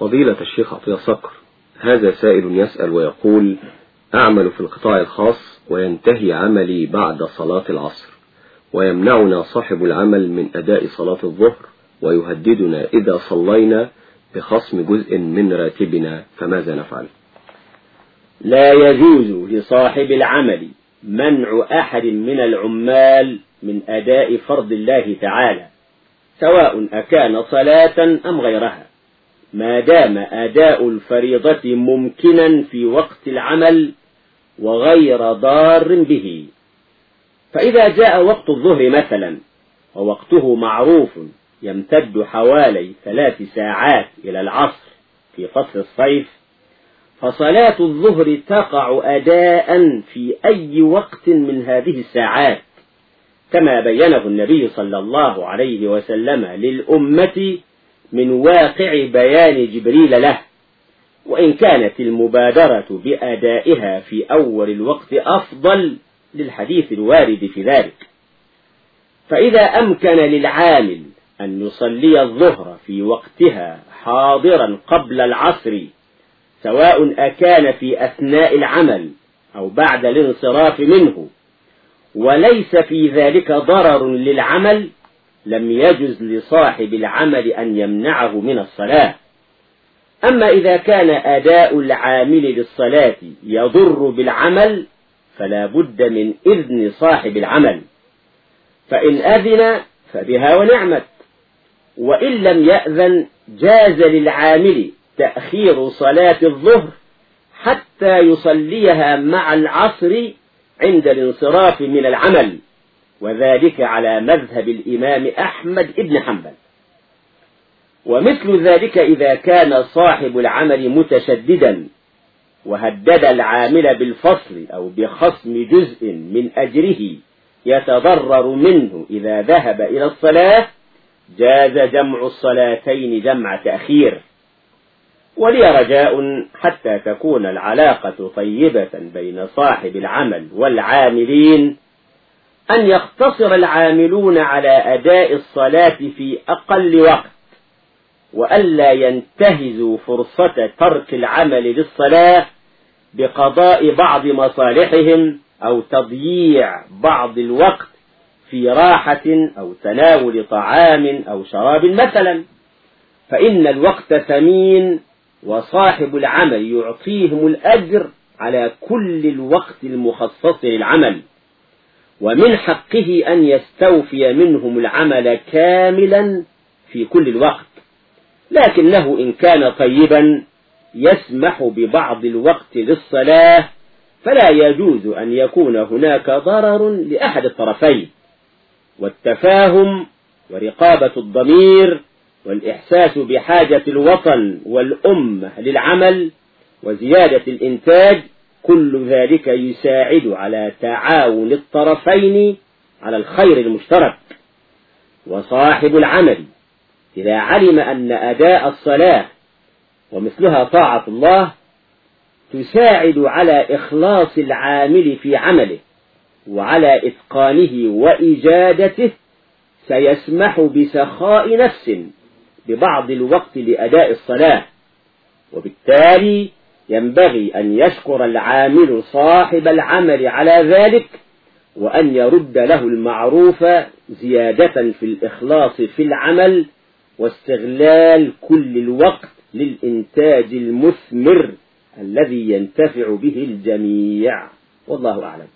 فضيلة الشيخ عطية صقر هذا سائل يسأل ويقول أعمل في القطاع الخاص وينتهي عملي بعد صلاة العصر ويمنعنا صاحب العمل من أداء صلاة الظهر ويهددنا إذا صلينا بخصم جزء من راتبنا فماذا نفعل؟ لا يجوز لصاحب العمل منع أحد من العمال من أداء فرض الله تعالى سواء أكان صلاة أم غيرها. ما دام أداء الفريضة ممكنا في وقت العمل وغير ضار به. فإذا جاء وقت الظهر مثلا ووقته معروف يمتد حوالي ثلاث ساعات إلى العصر في فصل الصيف فصلاة الظهر تقع أداء في أي وقت من هذه الساعات كما بينه النبي صلى الله عليه وسلم للأمة من واقع بيان جبريل له وإن كانت المبادرة بأدائها في أول الوقت أفضل للحديث الوارد في ذلك. فإذا أمكن للعامل أن يصلي الظهر في وقتها حاضرا قبل العصر سواء أكان في أثناء العمل أو بعد الانصراف منه وليس في ذلك ضرر للعمل لم يجز لصاحب العمل أن يمنعه من الصلاة. أما إذا كان أداء العامل للصلاة يضر بالعمل فلا بد من إذن صاحب العمل. فإن أذن فبها ونعمت. وإن لم يأذن جاز للعامل تأخير صلاة الظهر حتى يصليها مع العصر عند الانصراف من العمل. وذلك على مذهب الإمام أحمد بن حنبل. ومثل ذلك إذا كان صاحب العمل متشددا وهدد العامل بالفصل أو بخصم جزء من أجره يتضرر منه إذا ذهب إلى الصلاة جاز جمع الصلاتين جمع تأخير. ولي رجاء حتى تكون العلاقة طيبة بين صاحب العمل والعاملين أن يقتصر العاملون على أداء الصلاة في أقل وقت وألا ينتهزوا فرصة ترك العمل للصلاة بقضاء بعض مصالحهم أو تضييع بعض الوقت في راحة أو تناول طعام أو شراب مثلا. فإن الوقت ثمين وصاحب العمل يعطيهم الأجر على كل الوقت المخصص للعمل. ومن حقه أن يستوفي منهم العمل كاملا في كل الوقت. لكنه إن كان طيبا يسمح ببعض الوقت للصلاة فلا يجوز أن يكون هناك ضرر لأحد الطرفين. والتفاهم ورقابة الضمير والإحساس بحاجة الوطن والأمة للعمل وزيادة الإنتاج كل ذلك يساعد على تعاون الطرفين على الخير المشترك وصاحب العمل إذا علم أن أداء الصلاة ومثلها طاعة الله تساعد على إخلاص العامل في عمله وعلى إتقانه وإجادته سيسمح بسخاء نفس ببعض الوقت لأداء الصلاة وبالتالي ينبغي أن يشكر العامل صاحب العمل على ذلك وأن يرد له المعروف زيادة في الإخلاص في العمل واستغلال كل الوقت للإنتاج المثمر الذي ينتفع به الجميع. والله أعلم.